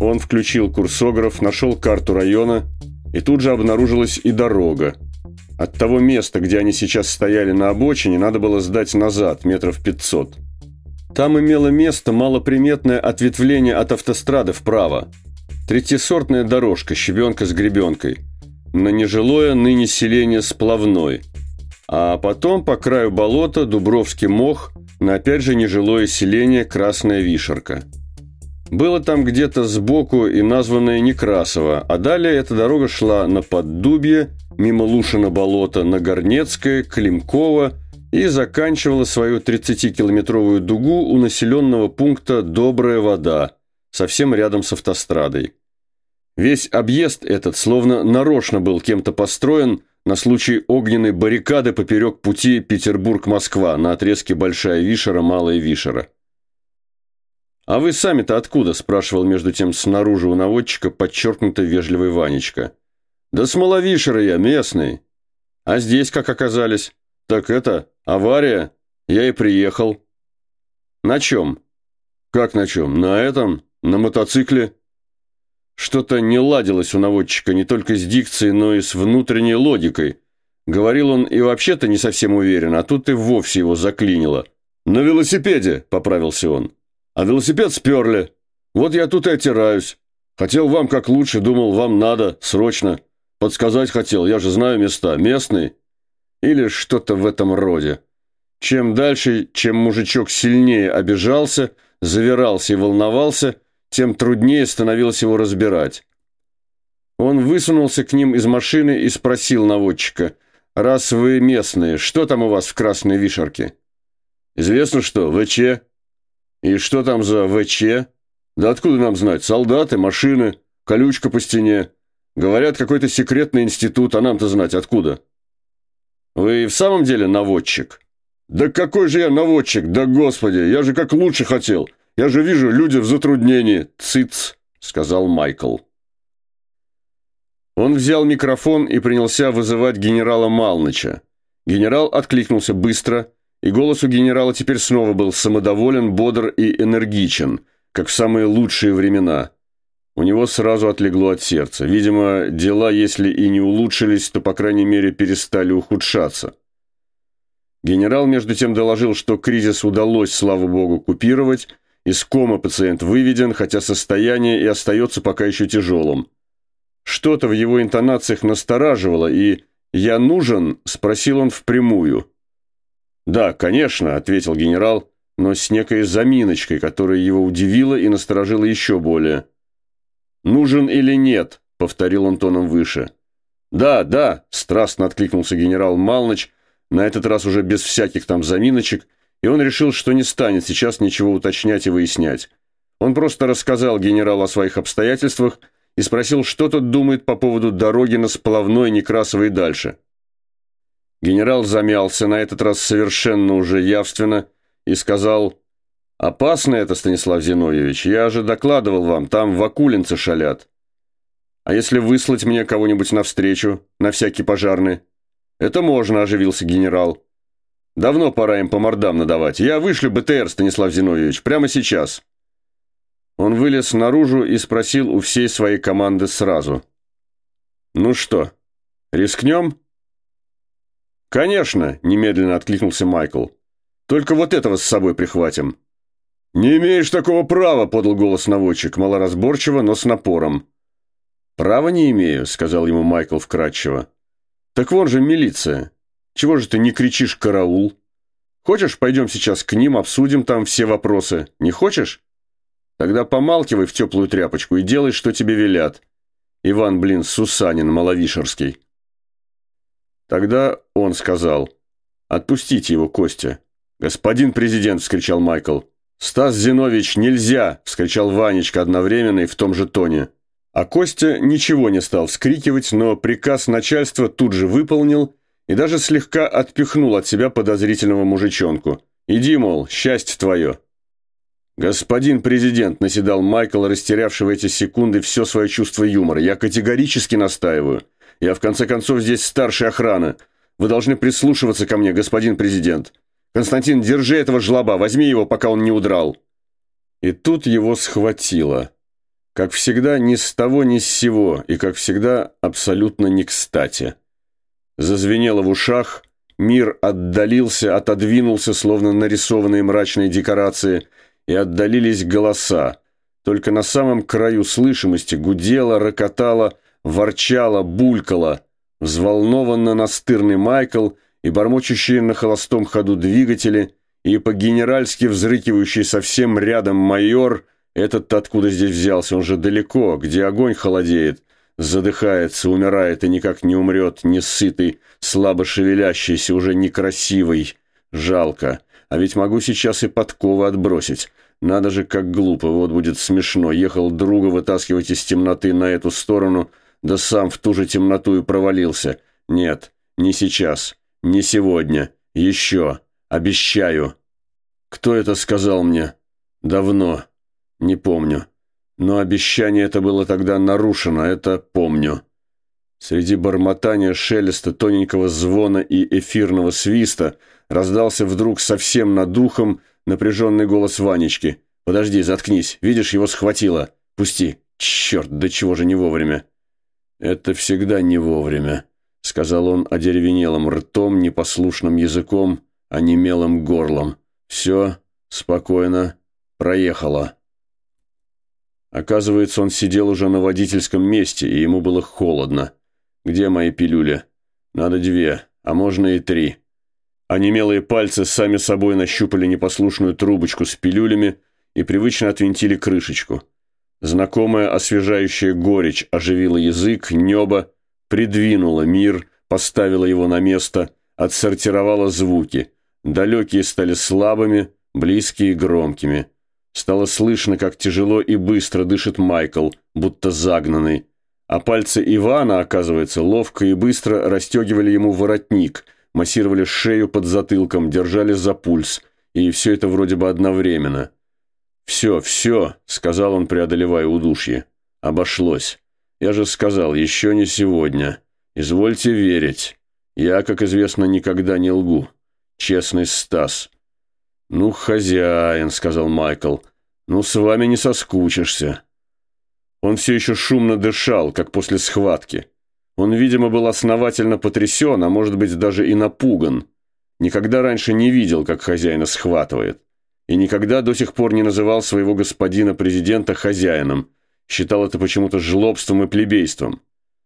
Он включил курсограф, нашел карту района, и тут же обнаружилась и дорога. От того места, где они сейчас стояли на обочине, надо было сдать назад, метров пятьсот. Там имело место малоприметное ответвление от автострады вправо. Третьесортная дорожка, щебенка с гребенкой. На нежилое ныне селение Сплавной. А потом по краю болота Дубровский мох на опять же нежилое селение Красная Вишерка. Было там где-то сбоку и названное Некрасово, а далее эта дорога шла на Поддубье, мимо Лушина болота, на Горнецкое, Климкова и заканчивала свою 30-километровую дугу у населенного пункта «Добрая вода», совсем рядом с автострадой. Весь объезд этот словно нарочно был кем-то построен на случай огненной баррикады поперек пути Петербург-Москва на отрезке Большая Вишера-Малая Вишера. «А вы сами-то откуда?» – спрашивал между тем снаружи у наводчика подчеркнуто вежливый Ванечка. «Да с Маловишера я, местный. А здесь как оказались? Так это, авария. Я и приехал». «На чем?» «Как на чем? На этом? На мотоцикле?» Что-то не ладилось у наводчика не только с дикцией, но и с внутренней логикой. Говорил он и вообще-то не совсем уверен, а тут и вовсе его заклинило. «На велосипеде», – поправился он. А велосипед сперли. Вот я тут и оттираюсь. Хотел вам как лучше, думал, вам надо, срочно. Подсказать хотел, я же знаю места. Местный? Или что-то в этом роде. Чем дальше, чем мужичок сильнее обижался, завирался и волновался, тем труднее становилось его разбирать. Он высунулся к ним из машины и спросил наводчика, «Раз вы местные, что там у вас в Красной Вишерке?» «Известно что, ВЧ?» «И что там за ВЧ?» «Да откуда нам знать? Солдаты, машины, колючка по стене. Говорят, какой-то секретный институт, а нам-то знать откуда?» «Вы в самом деле наводчик?» «Да какой же я наводчик? Да господи, я же как лучше хотел. Я же вижу, люди в затруднении. Цыц!» — сказал Майкл. Он взял микрофон и принялся вызывать генерала Малныча. Генерал откликнулся быстро — и голос у генерала теперь снова был самодоволен, бодр и энергичен, как в самые лучшие времена. У него сразу отлегло от сердца. Видимо, дела, если и не улучшились, то, по крайней мере, перестали ухудшаться. Генерал, между тем, доложил, что кризис удалось, слава богу, купировать, из кома пациент выведен, хотя состояние и остается пока еще тяжелым. Что-то в его интонациях настораживало, и «я нужен?» – спросил он впрямую – «Да, конечно», – ответил генерал, но с некой заминочкой, которая его удивила и насторожила еще более. «Нужен или нет?» – повторил он тоном выше. «Да, да», – страстно откликнулся генерал Малныч, на этот раз уже без всяких там заминочек, и он решил, что не станет сейчас ничего уточнять и выяснять. Он просто рассказал генералу о своих обстоятельствах и спросил, что тот думает по поводу дороги на Сплавной, Некрасово и дальше. Генерал замялся, на этот раз совершенно уже явственно, и сказал, «Опасно это, Станислав Зиновьевич, я же докладывал вам, там вакулинцы шалят. А если выслать мне кого-нибудь навстречу, на всякий пожарный?» «Это можно», – оживился генерал. «Давно пора им по мордам надавать. Я вышлю БТР, Станислав Зиновьевич, прямо сейчас». Он вылез наружу и спросил у всей своей команды сразу. «Ну что, рискнем?» «Конечно!» – немедленно откликнулся Майкл. «Только вот этого с собой прихватим». «Не имеешь такого права!» – подал голос наводчик, малоразборчиво, но с напором. «Права не имею», – сказал ему Майкл вкратчиво. «Так вон же милиция. Чего же ты не кричишь «караул»? Хочешь, пойдем сейчас к ним, обсудим там все вопросы? Не хочешь? Тогда помалкивай в теплую тряпочку и делай, что тебе велят. Иван, блин, Сусанин, Маловишерский». Тогда он сказал, «Отпустите его, Костя». «Господин президент!» – вскричал Майкл. «Стас Зинович, нельзя!» – вскричал Ванечка одновременно и в том же тоне. А Костя ничего не стал вскрикивать, но приказ начальства тут же выполнил и даже слегка отпихнул от себя подозрительного мужичонку. «Иди, мол, счастье твое!» «Господин президент», – наседал Майкл, растерявший в эти секунды все свое чувство юмора, – «я категорически настаиваю. Я, в конце концов, здесь старшая охрана. Вы должны прислушиваться ко мне, господин президент. Константин, держи этого жлоба, возьми его, пока он не удрал». И тут его схватило. Как всегда, ни с того, ни с сего, и, как всегда, абсолютно не кстати. Зазвенело в ушах, мир отдалился, отодвинулся, словно нарисованные мрачные декорации, и отдалились голоса. Только на самом краю слышимости гудело, рокотало, ворчало, булькало. Взволнованно настырный Майкл и бормочущие на холостом ходу двигатели, и по-генеральски взрыкивающий совсем рядом майор – этот-то откуда здесь взялся? Он же далеко, где огонь холодеет. Задыхается, умирает и никак не умрет, не сытый, слабо шевелящийся, уже некрасивый. Жалко. А ведь могу сейчас и подковы отбросить. Надо же, как глупо, вот будет смешно. Ехал друга вытаскивать из темноты на эту сторону, да сам в ту же темноту и провалился. Нет, не сейчас, не сегодня, еще, обещаю. Кто это сказал мне? Давно. Не помню. Но обещание это было тогда нарушено, это помню. Среди бормотания, шелеста, тоненького звона и эфирного свиста раздался вдруг совсем над духом напряженный голос Ванечки. «Подожди, заткнись. Видишь, его схватило. Пусти. Черт, да чего же не вовремя?» «Это всегда не вовремя», — сказал он одеревенелым ртом, непослушным языком, онемелым горлом. «Все, спокойно, проехало». Оказывается, он сидел уже на водительском месте, и ему было холодно. «Где мои пилюли?» «Надо две, а можно и три». Онемелые пальцы сами собой нащупали непослушную трубочку с пилюлями и привычно отвинтили крышечку. Знакомая освежающая горечь оживила язык, небо, придвинула мир, поставила его на место, отсортировала звуки. Далекие стали слабыми, близкие громкими. Стало слышно, как тяжело и быстро дышит Майкл, будто загнанный. А пальцы Ивана, оказывается, ловко и быстро расстегивали ему воротник, массировали шею под затылком, держали за пульс. И все это вроде бы одновременно. «Все, все», — сказал он, преодолевая удушье. «Обошлось. Я же сказал, еще не сегодня. Извольте верить. Я, как известно, никогда не лгу. Честный Стас». «Ну, хозяин», — сказал Майкл, — «ну, с вами не соскучишься». Он все еще шумно дышал, как после схватки. Он, видимо, был основательно потрясен, а может быть, даже и напуган. Никогда раньше не видел, как хозяина схватывает. И никогда до сих пор не называл своего господина-президента хозяином. Считал это почему-то жлобством и плебейством.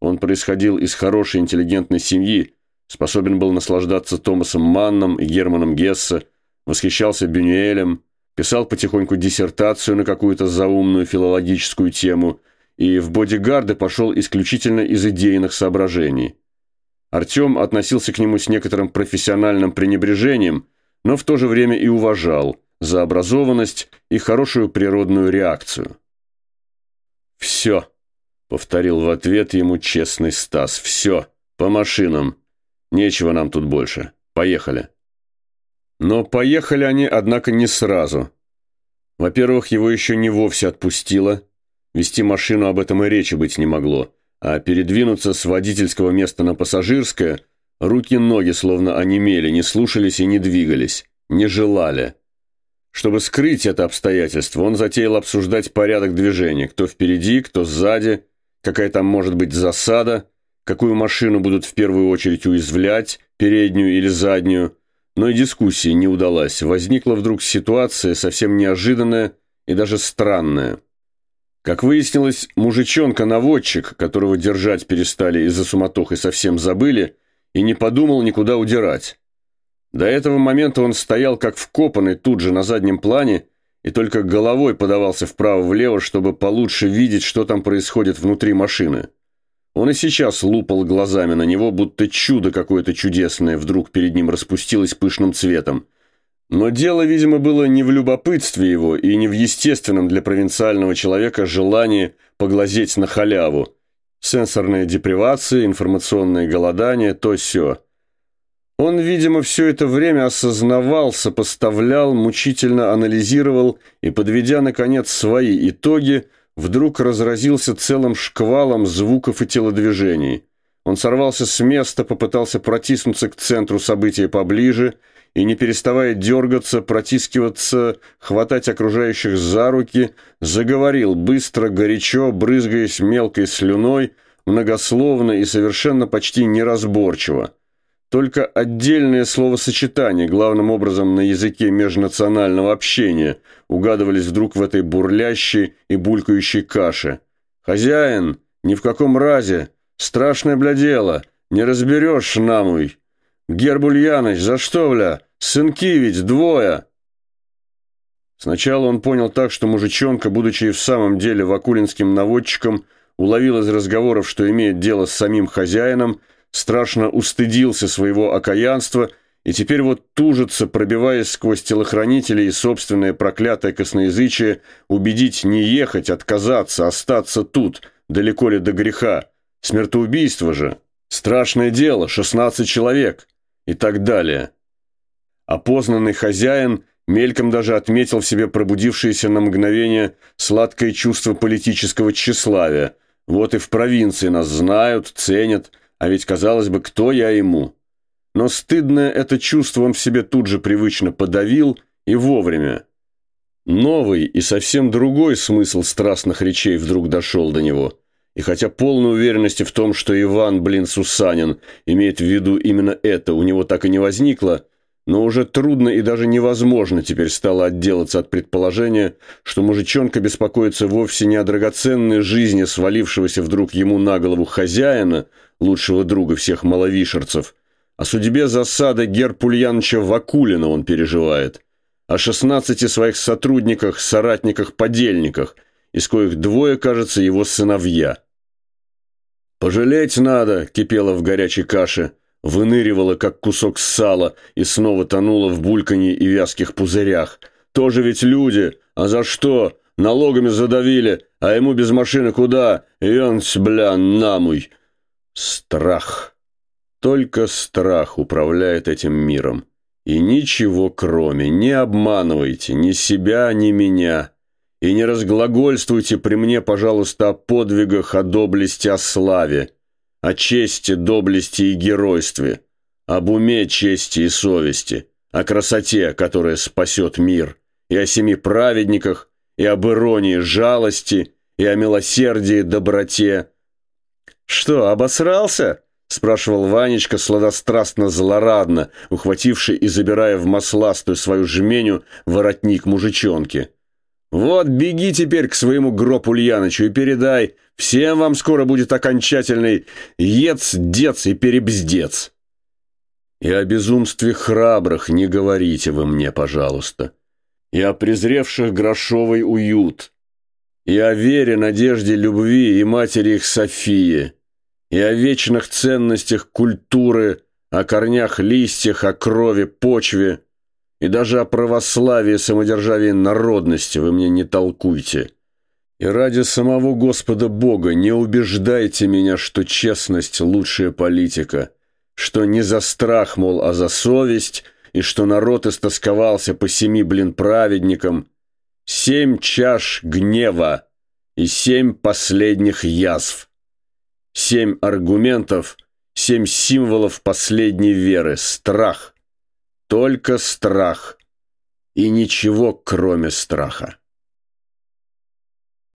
Он происходил из хорошей интеллигентной семьи, способен был наслаждаться Томасом Манном и Германом Гессе, восхищался Бюнюэлем, писал потихоньку диссертацию на какую-то заумную филологическую тему и в бодигарды пошел исключительно из идейных соображений. Артем относился к нему с некоторым профессиональным пренебрежением, но в то же время и уважал за образованность и хорошую природную реакцию. «Все», — повторил в ответ ему честный Стас, — «все, по машинам. Нечего нам тут больше. Поехали». Но поехали они, однако, не сразу. Во-первых, его еще не вовсе отпустило. Вести машину об этом и речи быть не могло. А передвинуться с водительского места на пассажирское руки-ноги словно онемели, не слушались и не двигались, не желали. Чтобы скрыть это обстоятельство, он затеял обсуждать порядок движения, кто впереди, кто сзади, какая там может быть засада, какую машину будут в первую очередь уязвлять, переднюю или заднюю, но и дискуссия не удалась. Возникла вдруг ситуация совсем неожиданная и даже странная. Как выяснилось, мужичонка-наводчик, которого держать перестали из-за суматохи совсем забыли, и не подумал никуда удирать. До этого момента он стоял как вкопанный тут же на заднем плане и только головой подавался вправо-влево, чтобы получше видеть, что там происходит внутри машины. Он и сейчас лупал глазами на него, будто чудо какое-то чудесное вдруг перед ним распустилось пышным цветом. Но дело, видимо, было не в любопытстве его и не в естественном для провинциального человека желании поглазеть на халяву. Сенсорная депривация, информационное голодание, то все. Он, видимо, все это время осознавал, сопоставлял, мучительно анализировал и, подведя, наконец, свои итоги, вдруг разразился целым шквалом звуков и телодвижений. Он сорвался с места, попытался протиснуться к центру события поближе и, не переставая дергаться, протискиваться, хватать окружающих за руки, заговорил быстро, горячо, брызгаясь мелкой слюной, многословно и совершенно почти неразборчиво. Только отдельные словосочетания, главным образом на языке межнационального общения, угадывались вдруг в этой бурлящей и булькающей каше. «Хозяин, ни в каком разе! Страшное, бля, дело! Не разберешь, намуй! Герб Ульяныч, за что, бля? Сынки ведь двое!» Сначала он понял так, что мужичонка, будучи и в самом деле вакулинским наводчиком, уловил из разговоров, что имеет дело с самим хозяином, страшно устыдился своего окаянства и теперь вот тужится, пробиваясь сквозь телохранителей и собственное проклятое косноязычие, убедить не ехать, отказаться, остаться тут, далеко ли до греха. Смертоубийство же. Страшное дело, 16 человек. И так далее. Опознанный хозяин мельком даже отметил в себе пробудившееся на мгновение сладкое чувство политического тщеславия – вот и в провинции нас знают, ценят, а ведь, казалось бы, кто я ему? Но стыдное это чувство он в себе тут же привычно подавил и вовремя. Новый и совсем другой смысл страстных речей вдруг дошел до него. И хотя полной уверенности в том, что Иван, блин, Сусанин, имеет в виду именно это, у него так и не возникло, но уже трудно и даже невозможно теперь стало отделаться от предположения, что мужичонка беспокоится вовсе не о драгоценной жизни свалившегося вдруг ему на голову хозяина, лучшего друга всех маловишерцев, о судьбе засады Герпульяновича Вакулина он переживает, о шестнадцати своих сотрудниках, соратниках, подельниках, из коих двое, кажется, его сыновья. «Пожалеть надо», — кипело в горячей каше, — выныривала, как кусок сала, и снова тонула в бульканье и вязких пузырях. Тоже ведь люди, а за что? Налогами задавили, а ему без машины куда? Йонс, бля, намуй. Страх. Только страх управляет этим миром. И ничего кроме. Не обманывайте ни себя, ни меня. И не разглагольствуйте при мне, пожалуйста, о подвигах, о доблести, о славе о чести, доблести и геройстве, об уме, чести и совести, о красоте, которая спасет мир, и о семи праведниках, и об иронии, жалости, и о милосердии, доброте. «Что, обосрался?» — спрашивал Ванечка сладострастно-злорадно, ухвативший и забирая в масластую свою жменю воротник мужичонки. «Вот беги теперь к своему гроб Ульянычу и передай, всем вам скоро будет окончательный ец, дец и перебздец». И о безумстве храбрых не говорите вы мне, пожалуйста. И о презревших грошовый уют. И о вере, надежде, любви и матери их Софии. И о вечных ценностях культуры, о корнях, листьях, о крови, почве – и даже о православии, самодержавии народности вы мне не толкуйте. И ради самого Господа Бога не убеждайте меня, что честность – лучшая политика, что не за страх, мол, а за совесть, и что народ истосковался по семи, блин, праведникам. Семь чаш гнева и семь последних язв. Семь аргументов, семь символов последней веры – страх – только страх. И ничего, кроме страха.